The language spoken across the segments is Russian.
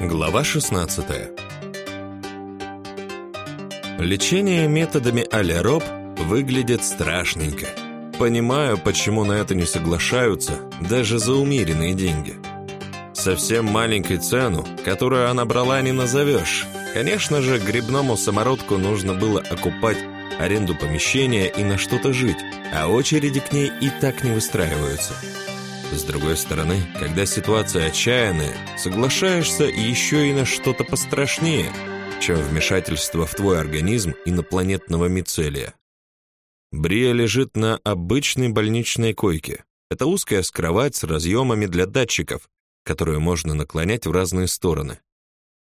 Глава 16 Лечение методами а Роб выглядит страшненько. Понимаю, почему на это не соглашаются, даже за умеренные деньги. Совсем маленькой цену, которую она брала, не назовешь. Конечно же, грибному самородку нужно было окупать аренду помещения и на что-то жить, а очереди к ней и так не выстраиваются. С другой стороны, когда ситуация отчаянная, соглашаешься еще и на что-то пострашнее, чем вмешательство в твой организм инопланетного мицелия. Брия лежит на обычной больничной койке. Это узкая кровать с разъемами для датчиков, которую можно наклонять в разные стороны.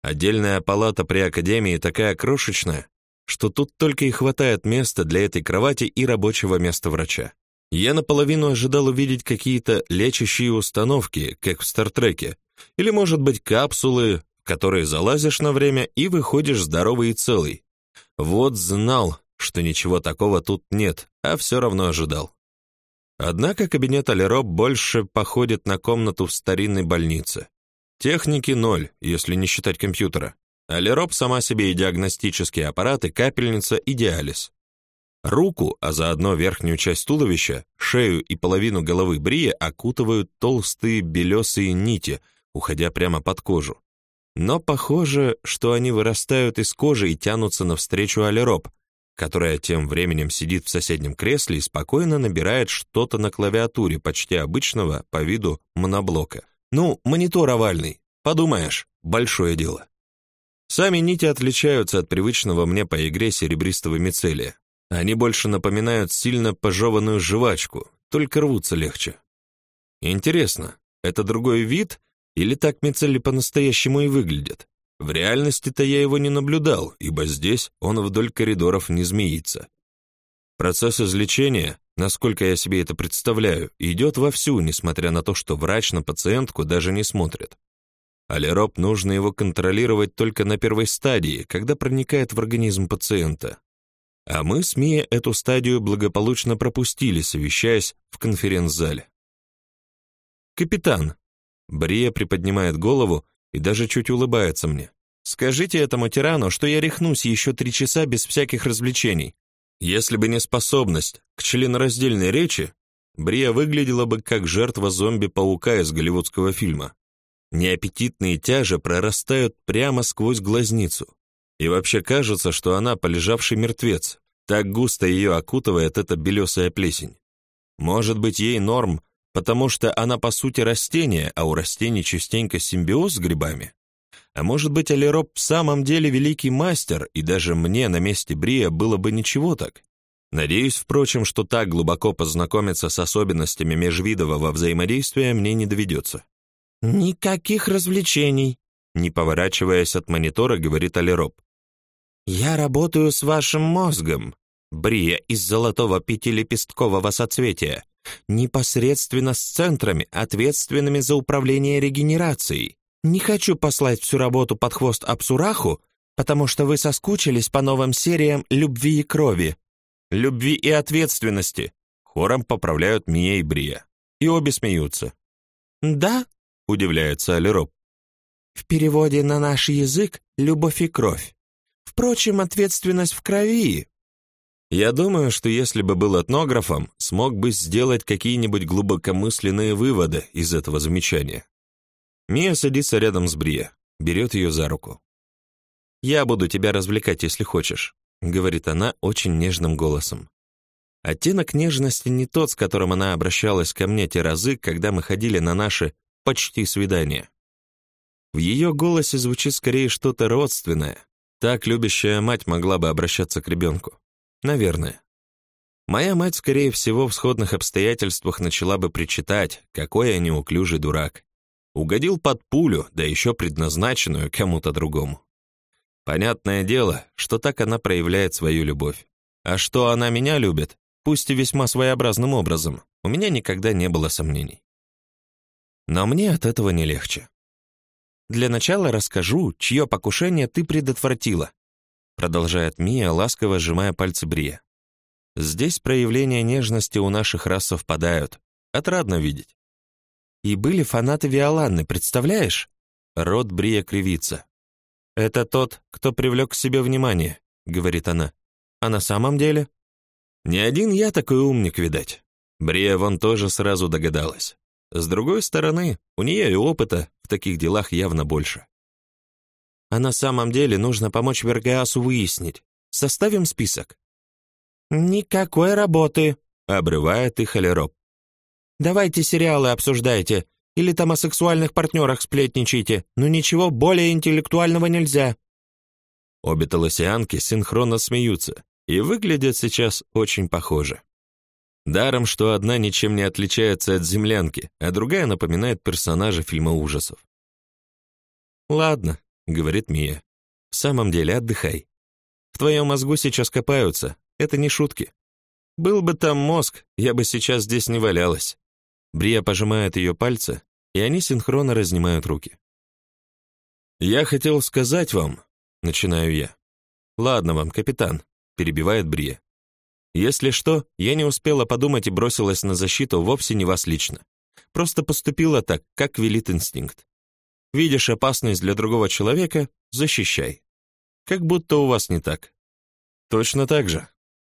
Отдельная палата при академии такая крошечная, что тут только и хватает места для этой кровати и рабочего места врача. Я наполовину ожидал увидеть какие-то лечащие установки, как в Стартреке, или, может быть, капсулы, в которые залазишь на время и выходишь здоровый и целый. Вот знал, что ничего такого тут нет, а все равно ожидал. Однако кабинет Алероб больше походит на комнату в старинной больнице. Техники ноль, если не считать компьютера. Алероб сама себе и диагностические аппараты, капельница и диализ. Руку, а заодно верхнюю часть туловища, шею и половину головы Брия окутывают толстые белесые нити, уходя прямо под кожу. Но похоже, что они вырастают из кожи и тянутся навстречу Алероб, которая тем временем сидит в соседнем кресле и спокойно набирает что-то на клавиатуре почти обычного по виду моноблока. Ну, монитор овальный, подумаешь, большое дело. Сами нити отличаются от привычного мне по игре серебристого мицелия. Они больше напоминают сильно пожеванную жвачку, только рвутся легче. Интересно, это другой вид или так мицели по-настоящему и выглядят? В реальности-то я его не наблюдал, ибо здесь он вдоль коридоров не змеится. Процесс излечения, насколько я себе это представляю, идет вовсю, несмотря на то, что врач на пациентку даже не смотрит. Алероп нужно его контролировать только на первой стадии, когда проникает в организм пациента. А мы с Мия эту стадию благополучно пропустили, совещаясь в конференц-зале. «Капитан!» Брия приподнимает голову и даже чуть улыбается мне. «Скажите этому тирану, что я рехнусь еще три часа без всяких развлечений. Если бы не способность к членораздельной речи, Брия выглядела бы как жертва зомби-паука из голливудского фильма. Неаппетитные тяжи прорастают прямо сквозь глазницу. И вообще кажется, что она полежавший мертвец. Так густо ее окутывает эта белесая плесень. Может быть, ей норм, потому что она по сути растение, а у растений частенько симбиоз с грибами? А может быть, Алероп в самом деле великий мастер, и даже мне на месте Брия было бы ничего так? Надеюсь, впрочем, что так глубоко познакомиться с особенностями межвидового взаимодействия мне не доведется. «Никаких развлечений», — не поворачиваясь от монитора, говорит Алероп. «Я работаю с вашим мозгом, Брия из золотого пятилепесткового соцветия, непосредственно с центрами, ответственными за управление регенерацией. Не хочу послать всю работу под хвост Апсураху, потому что вы соскучились по новым сериям «Любви и крови». «Любви и ответственности», — хором поправляют Мия и Брия. И обе смеются. «Да?» — удивляется Алироп. «В переводе на наш язык «любовь и кровь». Впрочем, ответственность в крови. Я думаю, что если бы был этнографом, смог бы сделать какие-нибудь глубокомысленные выводы из этого замечания. Мия садится рядом с Брия, берет ее за руку. «Я буду тебя развлекать, если хочешь», — говорит она очень нежным голосом. Оттенок нежности не тот, с которым она обращалась ко мне те разы, когда мы ходили на наши почти свидания. В ее голосе звучит скорее что-то родственное, так любящая мать могла бы обращаться к ребенку. Наверное. Моя мать, скорее всего, в сходных обстоятельствах начала бы причитать, какой я неуклюжий дурак. Угодил под пулю, да еще предназначенную кому-то другому. Понятное дело, что так она проявляет свою любовь. А что она меня любит, пусть и весьма своеобразным образом, у меня никогда не было сомнений. Но мне от этого не легче. Для начала расскажу, чье покушение ты предотвратила», продолжает Мия, ласково сжимая пальцы Брия. «Здесь проявления нежности у наших рас совпадают. Отрадно видеть». «И были фанаты Виоланны, представляешь? рот Брия кривится. «Это тот, кто привлек к себе внимание», — говорит она. «А на самом деле?» «Не один я такой умник, видать». Брия вон тоже сразу догадалась. С другой стороны, у нее и опыта в таких делах явно больше. А на самом деле нужно помочь Вергасу выяснить. Составим список. «Никакой работы», — обрывает их Алероп. «Давайте сериалы обсуждайте, или там о сексуальных партнерах сплетничайте, но ничего более интеллектуального нельзя». Обе толосианки синхронно смеются и выглядят сейчас очень похоже. Даром, что одна ничем не отличается от землянки, а другая напоминает персонажа фильма ужасов. «Ладно», — говорит Мия, — «в самом деле отдыхай. В твоем мозгу сейчас копаются, это не шутки. Был бы там мозг, я бы сейчас здесь не валялась». Брия пожимает ее пальцы, и они синхронно разнимают руки. «Я хотел сказать вам», — начинаю я. «Ладно вам, капитан», — перебивает Брия. Если что, я не успела подумать и бросилась на защиту вовсе не вас лично. Просто поступила так, как велит инстинкт. Видишь опасность для другого человека — защищай. Как будто у вас не так. Точно так же,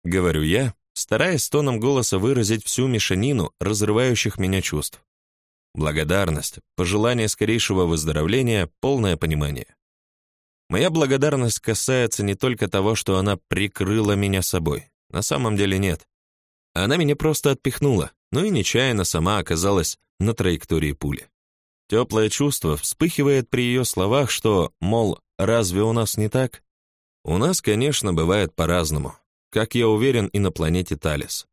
говорю я, стараясь тоном голоса выразить всю мешанину разрывающих меня чувств. Благодарность, пожелание скорейшего выздоровления, полное понимание. Моя благодарность касается не только того, что она прикрыла меня собой. На самом деле нет. Она меня просто отпихнула, но и нечаянно сама оказалась на траектории пули. Теплое чувство вспыхивает при ее словах, что, мол, разве у нас не так? У нас, конечно, бывает по-разному, как я уверен и на планете Талис.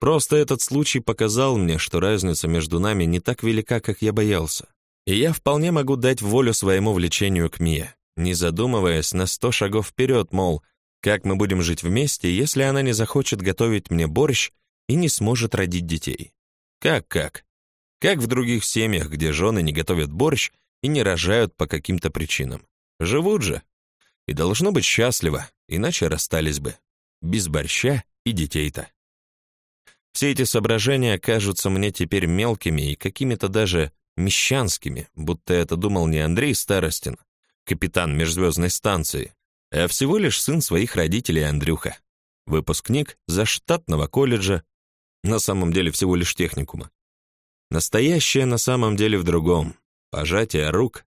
Просто этот случай показал мне, что разница между нами не так велика, как я боялся. И я вполне могу дать волю своему влечению к Мие, не задумываясь на сто шагов вперед, мол, как мы будем жить вместе, если она не захочет готовить мне борщ и не сможет родить детей? Как-как? Как в других семьях, где жены не готовят борщ и не рожают по каким-то причинам? Живут же. И должно быть счастливо, иначе расстались бы. Без борща и детей-то. Все эти соображения кажутся мне теперь мелкими и какими-то даже мещанскими, будто это думал не Андрей Старостин, капитан межзвездной станции, а всего лишь сын своих родителей Андрюха, выпускник заштатного колледжа, на самом деле всего лишь техникума. Настоящее на самом деле в другом. Пожатие рук,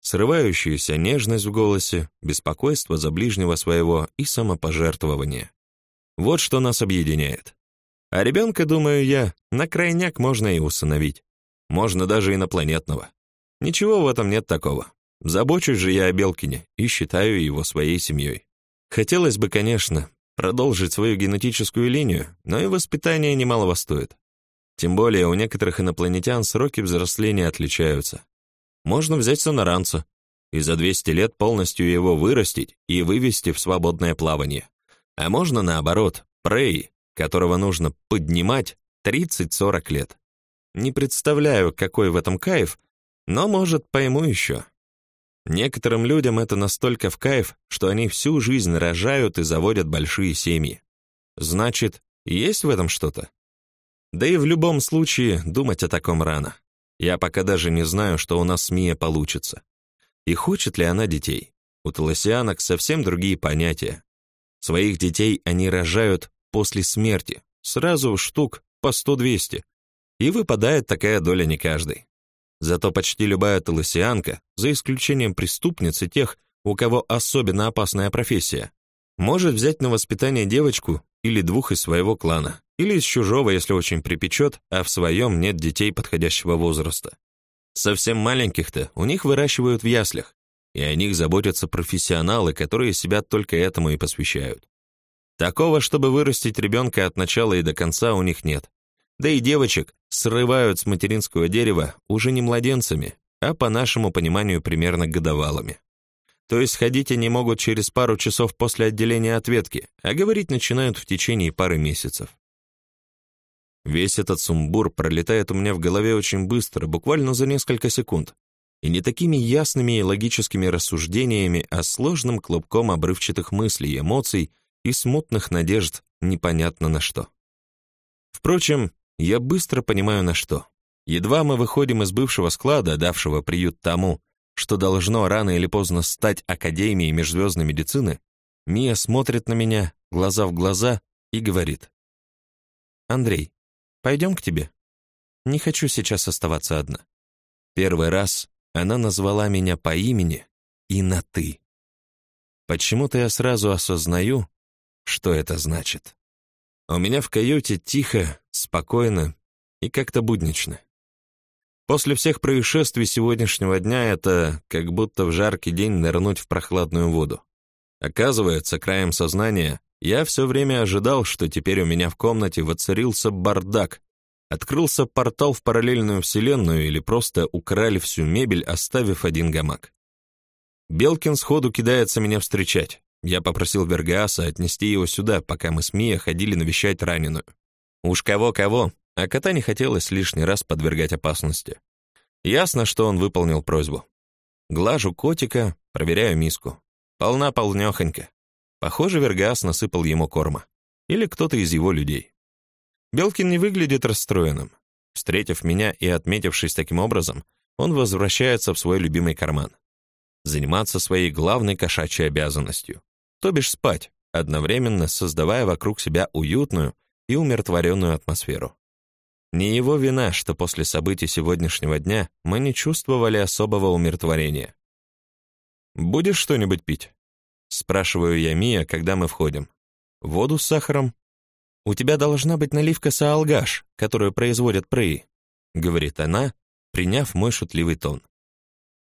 срывающаяся нежность в голосе, беспокойство за ближнего своего и самопожертвование. Вот что нас объединяет. А ребенка, думаю я, на крайняк можно и усыновить. Можно даже инопланетного. Ничего в этом нет такого. Забочусь же я о Белкине и считаю его своей семьей. Хотелось бы, конечно, продолжить свою генетическую линию, но и воспитание немалого стоит. Тем более у некоторых инопланетян сроки взросления отличаются. Можно взять сонаранца и за 200 лет полностью его вырастить и вывести в свободное плавание. А можно наоборот, прей, которого нужно поднимать 30-40 лет. Не представляю, какой в этом кайф, но, может, пойму еще. Некоторым людям это настолько в кайф, что они всю жизнь рожают и заводят большие семьи. Значит, есть в этом что-то? Да и в любом случае думать о таком рано. Я пока даже не знаю, что у нас с Мия получится. И хочет ли она детей? У толосианок совсем другие понятия. Своих детей они рожают после смерти, сразу штук по 100-200. И выпадает такая доля не каждой. Зато почти любая толосианка, за исключением преступниц и тех, у кого особенно опасная профессия, может взять на воспитание девочку или двух из своего клана, или из чужого, если очень припечет, а в своем нет детей подходящего возраста. Совсем маленьких-то у них выращивают в яслях, и о них заботятся профессионалы, которые себя только этому и посвящают. Такого, чтобы вырастить ребенка от начала и до конца, у них нет. Да и девочек срывают с материнского дерева уже не младенцами, а по нашему пониманию примерно годовалыми. То есть ходить они могут через пару часов после отделения от ветки, а говорить начинают в течение пары месяцев. Весь этот сумбур пролетает у меня в голове очень быстро, буквально за несколько секунд, и не такими ясными и логическими рассуждениями, а сложным клубком обрывчатых мыслей, эмоций и смутных надежд непонятно на что. Впрочем, я быстро понимаю на что. Едва мы выходим из бывшего склада, давшего приют тому, что должно рано или поздно стать Академией межзвездной медицины, Мия смотрит на меня, глаза в глаза, и говорит. «Андрей, пойдем к тебе? Не хочу сейчас оставаться одна». Первый раз она назвала меня по имени и на «ты». Почему-то я сразу осознаю, что это значит. У меня в каюте тихо, спокойно и как-то буднично. После всех происшествий сегодняшнего дня это как будто в жаркий день нырнуть в прохладную воду. Оказывается, краем сознания я все время ожидал, что теперь у меня в комнате воцарился бардак, открылся портал в параллельную вселенную или просто украли всю мебель, оставив один гамак. Белкин сходу кидается меня встречать. Я попросил Вергааса отнести его сюда, пока мы с Мия ходили навещать раненую. Уж кого-кого, а кота не хотелось лишний раз подвергать опасности. Ясно, что он выполнил просьбу. Глажу котика, проверяю миску. Полна-полнёхонька. Похоже, Вергас насыпал ему корма. Или кто-то из его людей. Белкин не выглядит расстроенным. Встретив меня и отметившись таким образом, он возвращается в свой любимый карман. Заниматься своей главной кошачьей обязанностью, то бишь спать, одновременно создавая вокруг себя уютную и умиротворенную атмосферу. Не его вина, что после событий сегодняшнего дня мы не чувствовали особого умиротворения. «Будешь что-нибудь пить?» Спрашиваю я Мия, когда мы входим. «Воду с сахаром?» «У тебя должна быть наливка саалгаш, которую производят прыи», говорит она, приняв мой шутливый тон.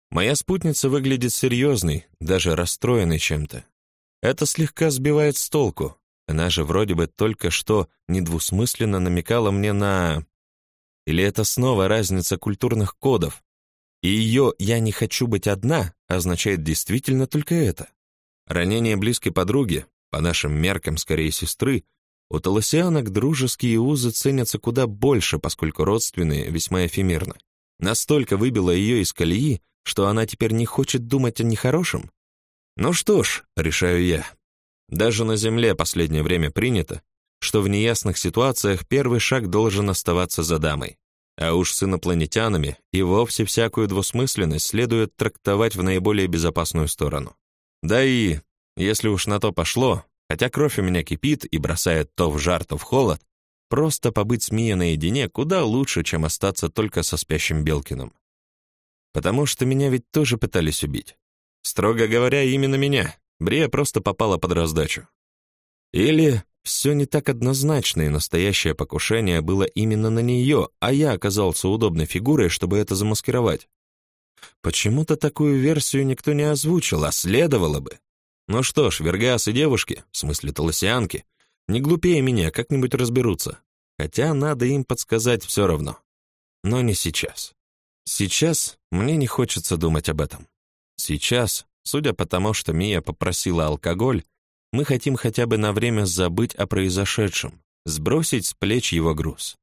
Моя спутница выглядит серьезной, даже расстроенной чем-то. Это слегка сбивает с толку. Она же вроде бы только что недвусмысленно намекала мне на... Или это снова разница культурных кодов? И ее «я не хочу быть одна» означает действительно только это. Ранение близкой подруги, по нашим меркам скорее сестры, у толосианок дружеские узы ценятся куда больше, поскольку родственные весьма эфемерны. Настолько выбило ее из колеи, что она теперь не хочет думать о нехорошем. Ну что ж, решаю я. Даже на Земле последнее время принято, что в неясных ситуациях первый шаг должен оставаться за дамой. А уж с инопланетянами и вовсе всякую двусмысленность следует трактовать в наиболее безопасную сторону. Да и, если уж на то пошло, хотя кровь у меня кипит и бросает то в жар, то в холод, просто побыть с Мией наедине куда лучше, чем остаться только со спящим Белкиным. Потому что меня ведь тоже пытались убить. Строго говоря, именно меня. Брия просто попала под раздачу. Или все не так однозначно, и настоящее покушение было именно на нее, а я оказался удобной фигурой, чтобы это замаскировать. Почему-то такую версию никто не озвучил, а следовало бы. Ну что ж, Вергас и девушки, в смысле толосианки, не глупее меня, как-нибудь разберутся. Хотя надо им подсказать все равно. Но не сейчас. Сейчас мне не хочется думать об этом. Сейчас, судя по тому, что Мия попросила алкоголь, мы хотим хотя бы на время забыть о произошедшем, сбросить с плеч его груз.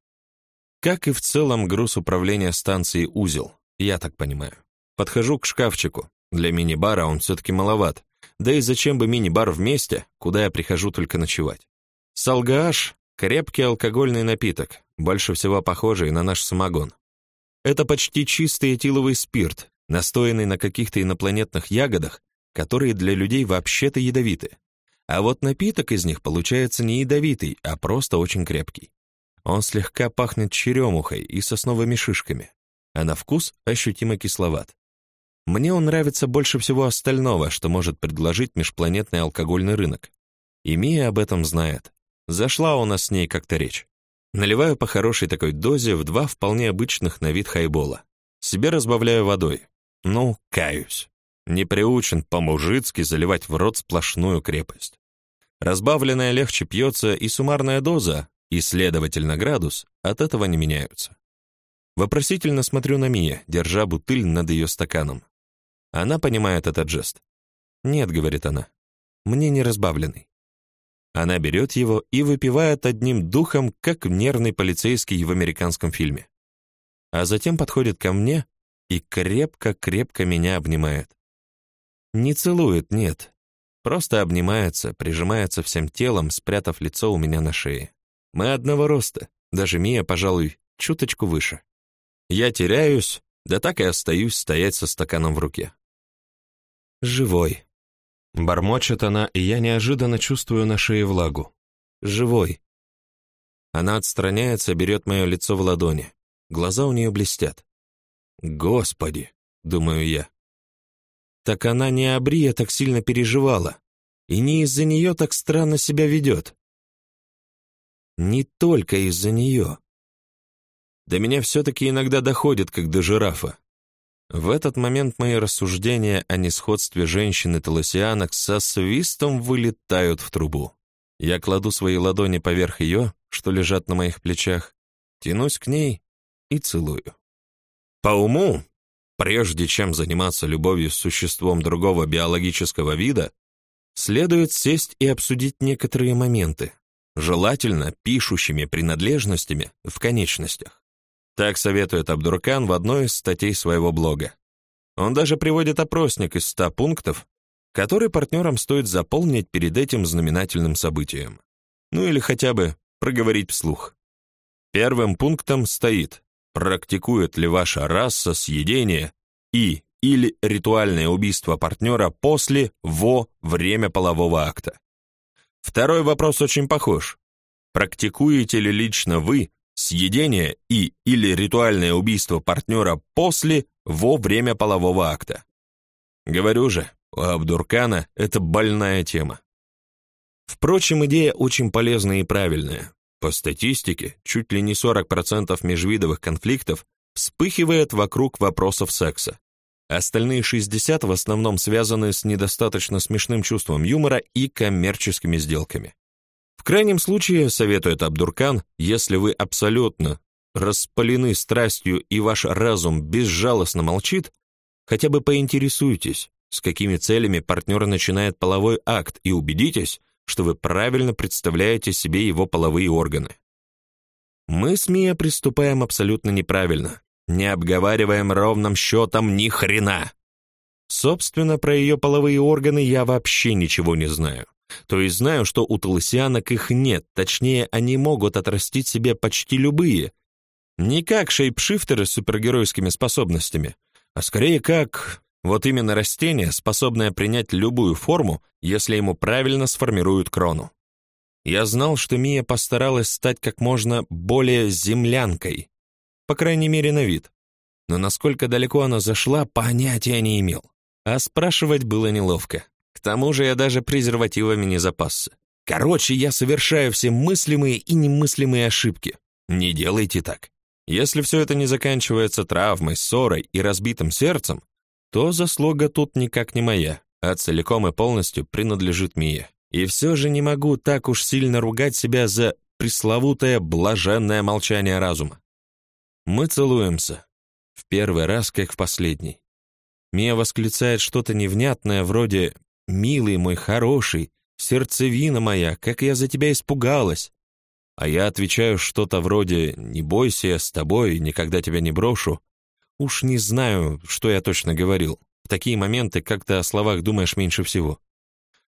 Как и в целом груз управления станцией «Узел», я так понимаю. Подхожу к шкафчику. Для мини-бара он все-таки маловат. Да и зачем бы мини-бар вместе, куда я прихожу только ночевать? Салгааш — крепкий алкогольный напиток, больше всего похожий на наш самогон. Это почти чистый этиловый спирт, настоянный на каких-то инопланетных ягодах, которые для людей вообще-то ядовиты. А вот напиток из них получается не ядовитый, а просто очень крепкий. Он слегка пахнет черемухой и сосновыми шишками, а на вкус ощутимо кисловат. Мне он нравится больше всего остального, что может предложить межпланетный алкогольный рынок. И Мия об этом знает. Зашла у нас с ней как-то речь. Наливаю по хорошей такой дозе в два вполне обычных на вид хайбола. Себе разбавляю водой. Ну, каюсь не приучен по-мужицки заливать в рот сплошную крепость. Разбавленная легче пьется и суммарная доза, и, следовательно, градус от этого не меняются. Вопросительно смотрю на Мия, держа бутыль над ее стаканом. Она понимает этот жест. «Нет», — говорит она, — «мне не разбавленный». Она берет его и выпивает одним духом, как нервный полицейский в американском фильме. А затем подходит ко мне и крепко-крепко меня обнимает. Не целует, нет. Просто обнимается, прижимается всем телом, спрятав лицо у меня на шее. Мы одного роста, даже Мия, пожалуй, чуточку выше. Я теряюсь, да так и остаюсь стоять со стаканом в руке. «Живой», — бормочет она, и я неожиданно чувствую на шее влагу. «Живой». Она отстраняется, берет мое лицо в ладони. Глаза у нее блестят. «Господи!» — думаю я. Так она не Абрия так сильно переживала, и не из-за нее так странно себя ведет. Не только из-за нее. До меня все-таки иногда доходит, как до жирафа. В этот момент мои рассуждения о несходстве женщин и толосианок со свистом вылетают в трубу. Я кладу свои ладони поверх ее, что лежат на моих плечах, тянусь к ней и целую. По уму, прежде чем заниматься любовью с существом другого биологического вида, следует сесть и обсудить некоторые моменты, желательно пишущими принадлежностями в конечностях. Так советует Абдуркан в одной из статей своего блога. Он даже приводит опросник из 100 пунктов, который партнерам стоит заполнить перед этим знаменательным событием. Ну или хотя бы проговорить вслух. Первым пунктом стоит, практикует ли ваша раса съедение и или ритуальное убийство партнера после, во, время полового акта. Второй вопрос очень похож. Практикуете ли лично вы съедение и или ритуальное убийство партнера после, во время полового акта. Говорю же, у Абдуркана это больная тема. Впрочем, идея очень полезная и правильная. По статистике, чуть ли не 40% межвидовых конфликтов вспыхивает вокруг вопросов секса. Остальные 60 в основном связаны с недостаточно смешным чувством юмора и коммерческими сделками. В крайнем случае, советует Абдуркан, если вы абсолютно распалены страстью и ваш разум безжалостно молчит, хотя бы поинтересуйтесь, с какими целями партнер начинает половой акт и убедитесь, что вы правильно представляете себе его половые органы. Мы с Мия приступаем абсолютно неправильно, не обговариваем ровным счетом ни хрена. Собственно, про ее половые органы я вообще ничего не знаю. То есть знаю, что у толысианок их нет, точнее, они могут отрастить себе почти любые. Не как шейпшифтеры с супергеройскими способностями, а скорее как вот именно растение, способное принять любую форму, если ему правильно сформируют крону. Я знал, что Мия постаралась стать как можно более землянкой, по крайней мере на вид. Но насколько далеко она зашла, понятия не имел. А спрашивать было неловко. К тому же я даже презервативами не запасся. Короче, я совершаю все мыслимые и немыслимые ошибки. Не делайте так. Если все это не заканчивается травмой, ссорой и разбитым сердцем, то заслуга тут никак не моя, а целиком и полностью принадлежит Мие. И все же не могу так уж сильно ругать себя за пресловутое блаженное молчание разума. Мы целуемся. В первый раз, как в последний. Мия восклицает что-то невнятное, вроде «Милый мой, хороший, сердцевина моя, как я за тебя испугалась!» А я отвечаю что-то вроде «Не бойся, я с тобой, никогда тебя не брошу». Уж не знаю, что я точно говорил. В такие моменты как-то о словах думаешь меньше всего.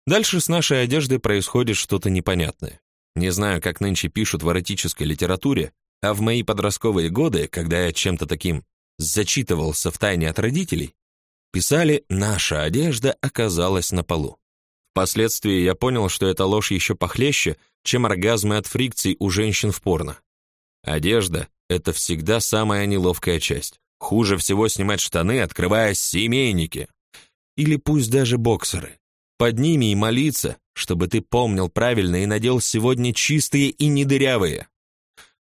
Дальше с нашей одеждой происходит что-то непонятное. Не знаю, как нынче пишут в эротической литературе, а в мои подростковые годы, когда я чем-то таким зачитывался в тайне от родителей, Писали «наша одежда оказалась на полу». Впоследствии я понял, что эта ложь еще похлеще, чем оргазмы от фрикций у женщин в порно. Одежда — это всегда самая неловкая часть. Хуже всего снимать штаны, открывая семейники. Или пусть даже боксеры. Под ними и молиться, чтобы ты помнил правильно и надел сегодня чистые и недырявые.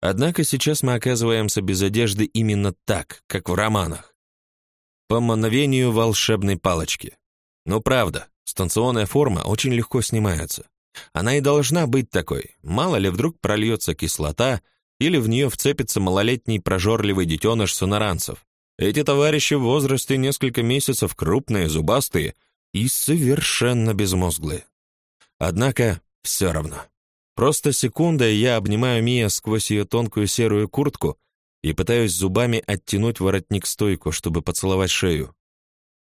Однако сейчас мы оказываемся без одежды именно так, как в романах по мановению волшебной палочки. Но правда, станционная форма очень легко снимается. Она и должна быть такой, мало ли вдруг прольется кислота или в нее вцепится малолетний прожорливый детеныш сонаранцев. Эти товарищи в возрасте несколько месяцев крупные, зубастые и совершенно безмозглые. Однако все равно. Просто секунда, и я обнимаю Мия сквозь ее тонкую серую куртку и пытаюсь зубами оттянуть воротник-стойку, чтобы поцеловать шею.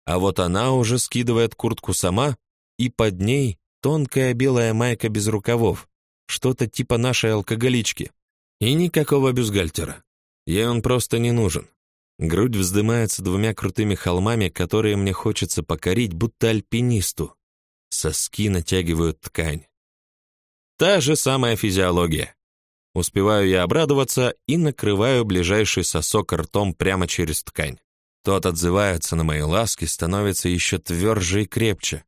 А вот она уже скидывает куртку сама, и под ней тонкая белая майка без рукавов, что-то типа нашей алкоголички. И никакого бюстгальтера. Ей он просто не нужен. Грудь вздымается двумя крутыми холмами, которые мне хочется покорить, будто альпинисту. Соски натягивают ткань. Та же самая физиология. Успеваю я обрадоваться и накрываю ближайший сосок ртом прямо через ткань. Тот отзывается на мои ласки, становится еще тверже и крепче.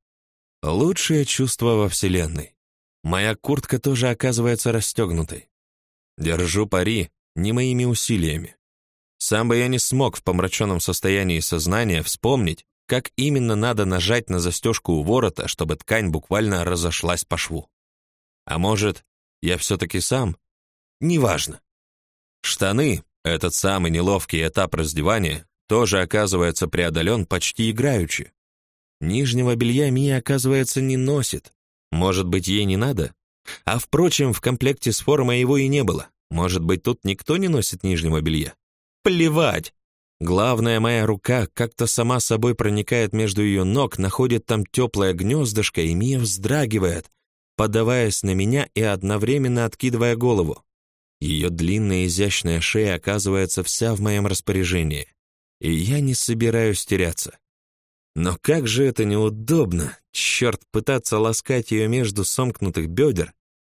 Лучшее чувство во Вселенной. Моя куртка тоже оказывается расстегнутой. Держу пари не моими усилиями. Сам бы я не смог в помраченном состоянии сознания вспомнить, как именно надо нажать на застежку у ворота, чтобы ткань буквально разошлась по шву. А может, я все-таки сам? Неважно. Штаны, этот самый неловкий этап раздевания, тоже оказывается преодолен почти играючи. Нижнего белья Мия, оказывается, не носит. Может быть, ей не надо? А впрочем, в комплекте с формой его и не было. Может быть, тут никто не носит нижнего белья? Плевать! Главное, моя рука как-то сама собой проникает между ее ног, находит там теплое гнездышко, и Мия вздрагивает, подаваясь на меня и одновременно откидывая голову. Ее длинная изящная шея оказывается вся в моем распоряжении и я не собираюсь теряться. Но как же это неудобно, черт, пытаться ласкать ее между сомкнутых бедер,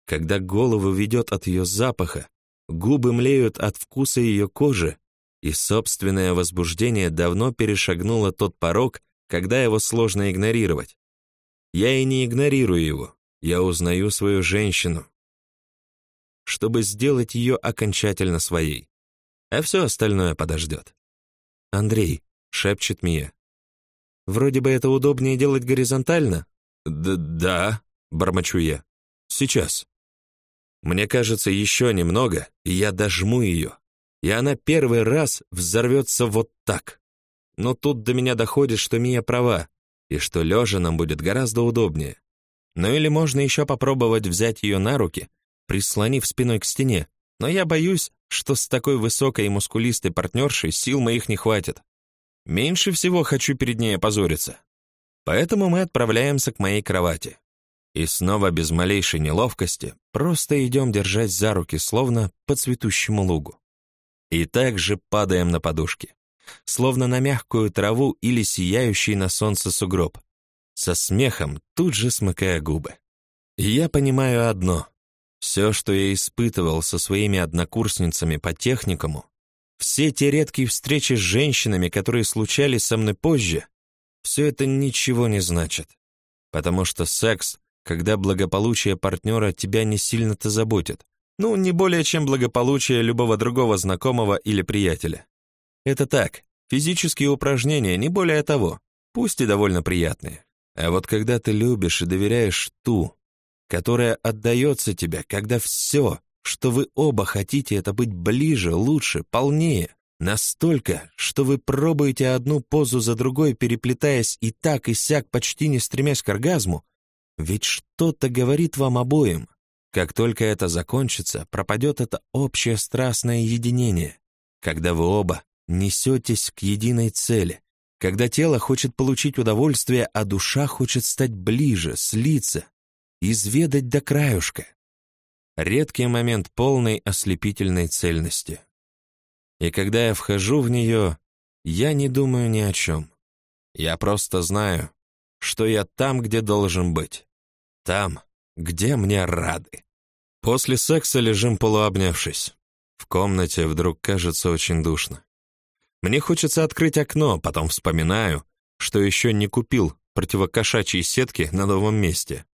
когда голову ведет от ее запаха, губы млеют от вкуса ее кожи, и собственное возбуждение давно перешагнуло тот порог, когда его сложно игнорировать. Я и не игнорирую его, я узнаю свою женщину, чтобы сделать ее окончательно своей, а все остальное подождет. «Андрей», — шепчет Мия. «Вроде бы это удобнее делать горизонтально». Д «Да», — бормочу я. «Сейчас». Мне кажется, еще немного, и я дожму ее, и она первый раз взорвется вот так. Но тут до меня доходит, что Мия права, и что лежа нам будет гораздо удобнее. Ну или можно еще попробовать взять ее на руки, прислонив спиной к стене, но я боюсь, что с такой высокой и мускулистой партнершей сил моих не хватит. Меньше всего хочу перед ней опозориться. Поэтому мы отправляемся к моей кровати. И снова без малейшей неловкости просто идем держать за руки, словно по цветущему лугу. И также падаем на подушки, словно на мягкую траву или сияющий на солнце сугроб, со смехом тут же смыкая губы. Я понимаю одно — все, что я испытывал со своими однокурсницами по техникуму, все те редкие встречи с женщинами, которые случались со мной позже, все это ничего не значит. Потому что секс, когда благополучие партнера тебя не сильно-то заботит, ну, не более чем благополучие любого другого знакомого или приятеля. Это так, физические упражнения, не более того, пусть и довольно приятные. А вот когда ты любишь и доверяешь ту, которая отдается тебе, когда все, что вы оба хотите, это быть ближе, лучше, полнее, настолько, что вы пробуете одну позу за другой, переплетаясь и так, и сяк, почти не стремясь к оргазму, ведь что-то говорит вам обоим. Как только это закончится, пропадет это общее страстное единение, когда вы оба несетесь к единой цели, когда тело хочет получить удовольствие, а душа хочет стать ближе, слиться, изведать до краюшка. Редкий момент полной ослепительной цельности. И когда я вхожу в нее, я не думаю ни о чем. Я просто знаю, что я там, где должен быть. Там, где мне рады. После секса лежим полуобнявшись. В комнате вдруг кажется очень душно. Мне хочется открыть окно, потом вспоминаю, что еще не купил противокошачьи сетки на новом месте.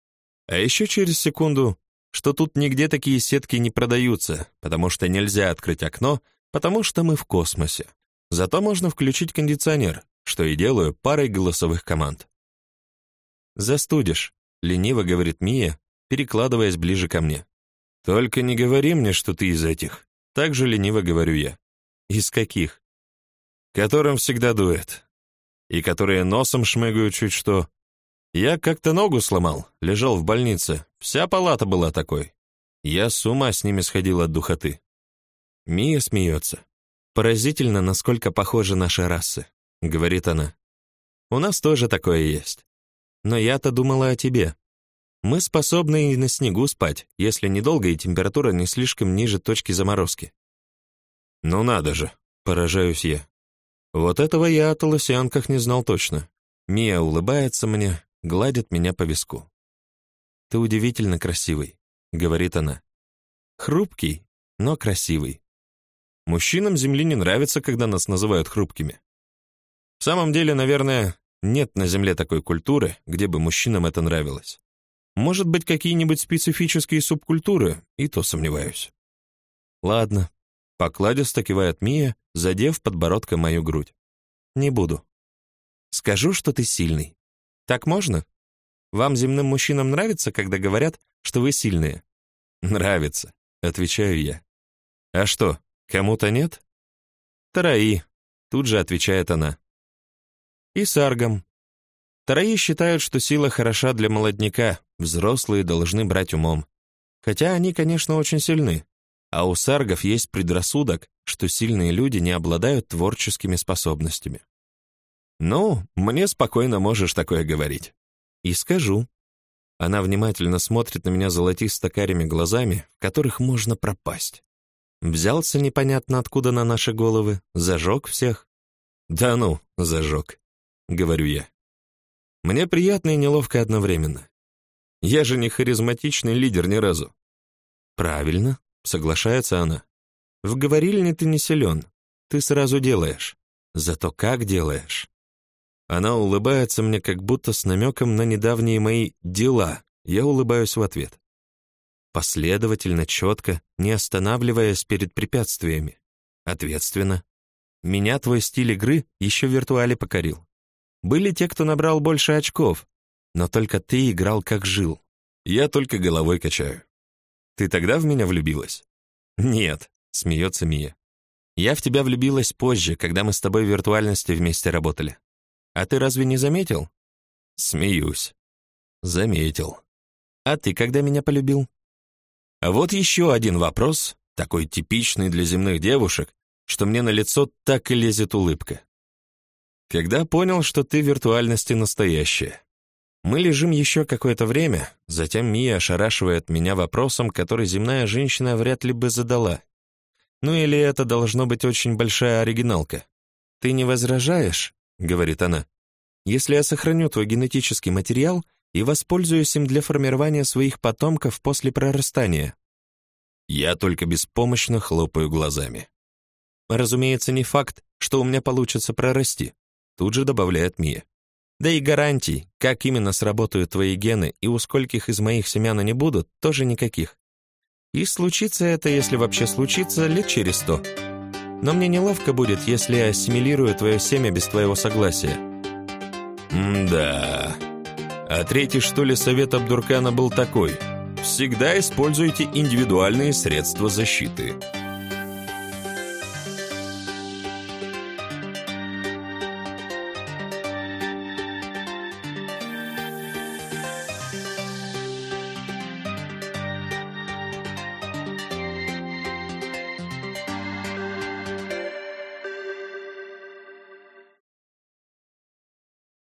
А еще через секунду, что тут нигде такие сетки не продаются, потому что нельзя открыть окно, потому что мы в космосе. Зато можно включить кондиционер, что и делаю парой голосовых команд. «Застудишь», — лениво говорит Мия, перекладываясь ближе ко мне. «Только не говори мне, что ты из этих». Так же лениво говорю я. «Из каких?» «Которым всегда дует. И которые носом шмыгают чуть что, я как-то ногу сломал, лежал в больнице. Вся палата была такой. Я с ума с ними сходил от духоты. Мия смеется. Поразительно, насколько похожи наши расы, говорит она. У нас тоже такое есть. Но я-то думала о тебе. Мы способны и на снегу спать, если недолго и температура не слишком ниже точки заморозки. Ну надо же, поражаюсь я. Вот этого я о толосянках не знал точно. Мия улыбается мне, гладит меня по виску. «Ты удивительно красивый», — говорит она. «Хрупкий, но красивый. Мужчинам Земли не нравится, когда нас называют хрупкими. В самом деле, наверное, нет на Земле такой культуры, где бы мужчинам это нравилось. Может быть, какие-нибудь специфические субкультуры, и то сомневаюсь. Ладно, покладисто кивает Мия, задев подбородком мою грудь. Не буду. Скажу, что ты сильный. Так можно? Вам, земным мужчинам, нравится, когда говорят, что вы сильные? Нравится, отвечаю я. А что, кому-то нет? Тараи, тут же отвечает она. И саргам. Тараи считают, что сила хороша для молодняка, взрослые должны брать умом. Хотя они, конечно, очень сильны. А у саргов есть предрассудок, что сильные люди не обладают творческими способностями. «Ну, мне спокойно можешь такое говорить». «И скажу». Она внимательно смотрит на меня золотисто-карими глазами, в которых можно пропасть. Взялся непонятно откуда на наши головы, зажег всех. «Да ну, зажег», — говорю я. Мне приятно и неловко одновременно. Я же не харизматичный лидер ни разу. Правильно, соглашается она. В говорильне ты не силен, ты сразу делаешь. Зато как делаешь? Она улыбается мне как будто с намеком на недавние мои дела. Я улыбаюсь в ответ. Последовательно, четко, не останавливаясь перед препятствиями. Ответственно. Меня твой стиль игры еще в виртуале покорил. Были те, кто набрал больше очков, но только ты играл как жил. Я только головой качаю. Ты тогда в меня влюбилась? Нет, смеется Мия. Я в тебя влюбилась позже, когда мы с тобой в виртуальности вместе работали. А ты разве не заметил? Смеюсь. Заметил. А ты когда меня полюбил? А вот еще один вопрос, такой типичный для земных девушек, что мне на лицо так и лезет улыбка. Когда понял, что ты в виртуальности настоящая. Мы лежим еще какое-то время, затем Мия ошарашивает меня вопросом, который земная женщина вряд ли бы задала. Ну или это должно быть очень большая оригиналка. «Ты не возражаешь?» — говорит она. «Если я сохраню твой генетический материал и воспользуюсь им для формирования своих потомков после прорастания». Я только беспомощно хлопаю глазами. Разумеется, не факт, что у меня получится прорасти. Тут же добавляет Мия. Да и гарантий, как именно сработают твои гены и у скольких из моих семян они будут, тоже никаких. И случится это, если вообще случится, лет через сто. Но мне неловко будет, если я ассимилирую твое семя без твоего согласия. М-да. А третий, что ли, совет Абдуркана был такой. Всегда используйте индивидуальные средства защиты.